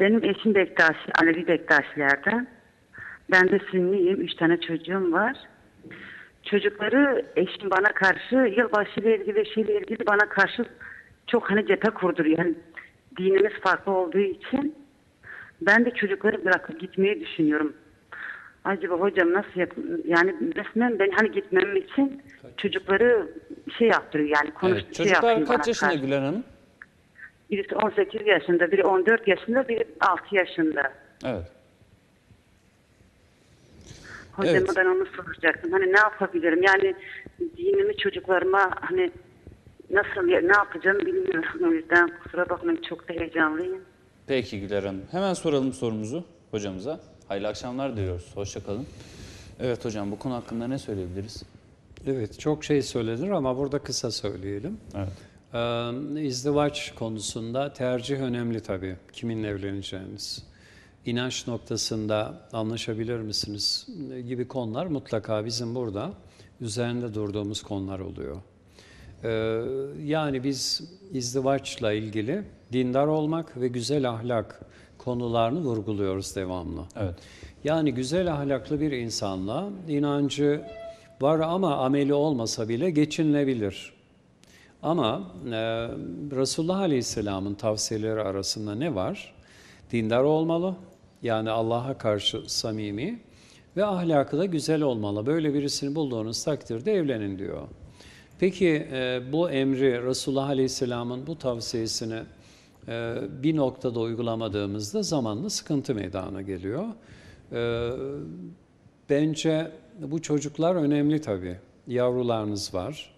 benim eşim Bektaş, Alevi Bektaşlar'dan. Ben de Sünniyim. Üç tane çocuğum var. Çocukları eşim bana karşı yılbaşı ile ilgili şeyle ilgili bana karşı çok hani cephe kurduruyor. Yani dinimiz farklı olduğu için ben de çocukları bırakıp gitmeyi düşünüyorum. Acaba hocam nasıl yap yani resmen ben hani gitmem için çocukları şey yaptırıyor yani konuş Evet. şey Çocuklar kaç yaşında karşı. Gülen Hanım? Birisi 18 yaşında, biri 14 yaşında, biri 6 yaşında. Evet. Hocam Evet. ben onu soracaktım. Hani ne yapabilirim? Yani dinimi çocuklarıma hani nasıl ne yapacağım bilmiyorum. O yüzden kusura bakmayın çok da heyecanlıyım. Peki Güler Hanım. Hemen soralım sorumuzu hocamıza. Hayırlı akşamlar diliyoruz. Hoşça kalın. Evet hocam bu konu hakkında ne söyleyebiliriz? Evet, çok şey söylenir ama burada kısa söyleyelim. Evet. Ee, izdivaç konusunda tercih önemli tabii. Kiminle evleneceğiniz. İnanç noktasında anlaşabilir misiniz gibi konular mutlaka bizim burada üzerinde durduğumuz konular oluyor. Ee, yani biz izdivaçla ilgili dindar olmak ve güzel ahlak konularını vurguluyoruz devamlı. Evet. Yani güzel ahlaklı bir insanla inancı var ama ameli olmasa bile geçinilebilir. Ama e, Resulullah Aleyhisselam'ın tavsiyeleri arasında ne var? Dindar olmalı, yani Allah'a karşı samimi ve ahlakı da güzel olmalı. Böyle birisini bulduğunuz takdirde evlenin diyor. Peki e, bu emri Resulullah Aleyhisselam'ın bu tavsiyesini e, bir noktada uygulamadığımızda zamanla sıkıntı meydana geliyor. E, bence bu çocuklar önemli tabii. Yavrularınız var,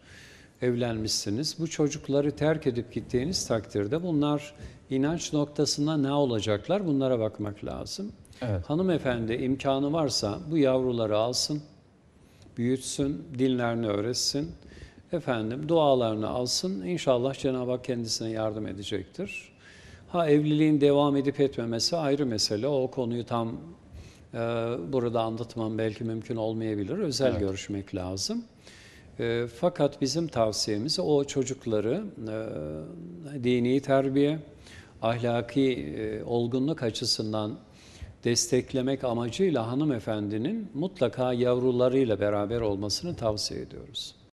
evlenmişsiniz. Bu çocukları terk edip gittiğiniz takdirde bunlar inanç noktasında ne olacaklar bunlara bakmak lazım. Evet. Hanımefendi imkanı varsa bu yavruları alsın, büyütsün, dinlerini öğretsin. Efendim dualarını alsın. İnşallah Cenab-ı Hak kendisine yardım edecektir. Ha evliliğin devam edip etmemesi ayrı mesele. O konuyu tam e, burada anlatmam belki mümkün olmayabilir. Özel görüşmek lazım. E, fakat bizim tavsiyemiz o çocukları e, dini terbiye, ahlaki e, olgunluk açısından desteklemek amacıyla hanımefendinin mutlaka yavrularıyla beraber olmasını tavsiye ediyoruz.